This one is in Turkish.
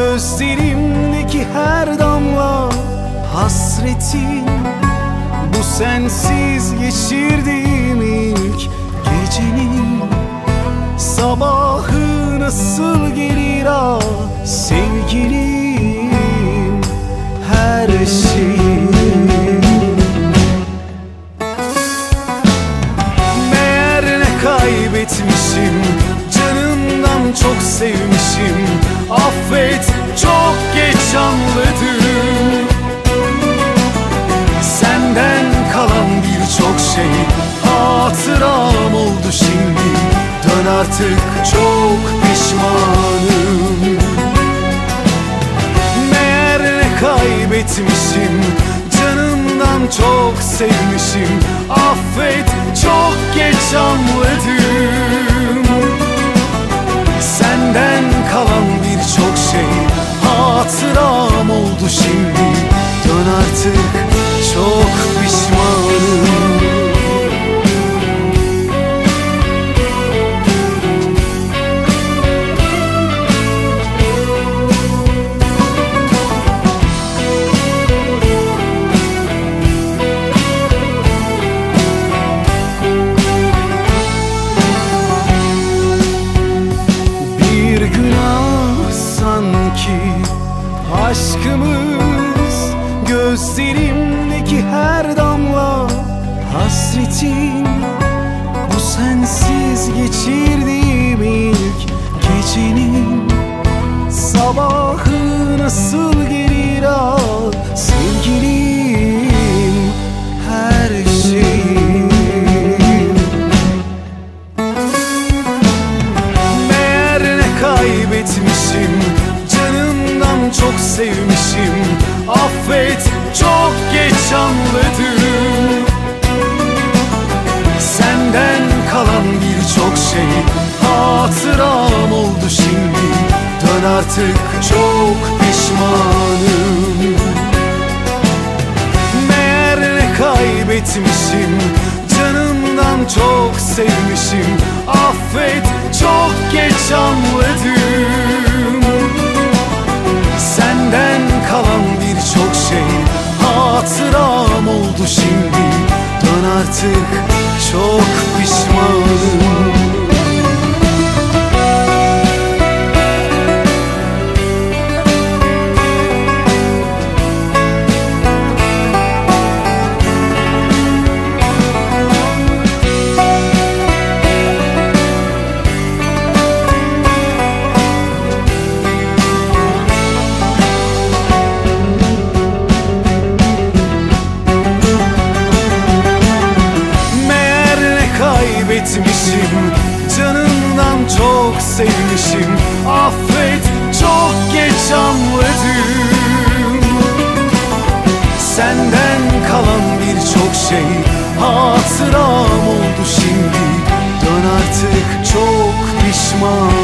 Gözlerimdeki her damla hasretin Bu sensiz geçirdiğim ilk gecenin Sabahı nasıl gelir ah sevgilim Her şeyim çok sevmişim. Affet çok geç anladım. Senden kalan birçok şey Hatıram oldu şimdi. Dön artık çok pişmanım. Meğer kaybetmişim Canımdan çok sevmişim. Affet çok geç anladım şimdi. Dön artık çok pişmanım. Bir günah sanki aşkımız Gözlerimdeki her damla hasretin Bu sensiz geçirdiğim ilk gecenin Sabahı nasıl gelir ah sevgilim her şeyim Meğer ne Canımdan çok sevmişim. Affet çok geç anladım. Senden kalan birçok şey Hatıram oldu şimdi. Dön artık çok pişmanım. Meğer kaybetmişim Canımdan çok sevmişim. Affet çok geç anladım artık çok pişmanım kaybetmişim Canımdan çok sevmişim. Affet çok geç anladım. Senden kalan birçok şey Hatıram oldu şimdi. Dön artık çok pişmanım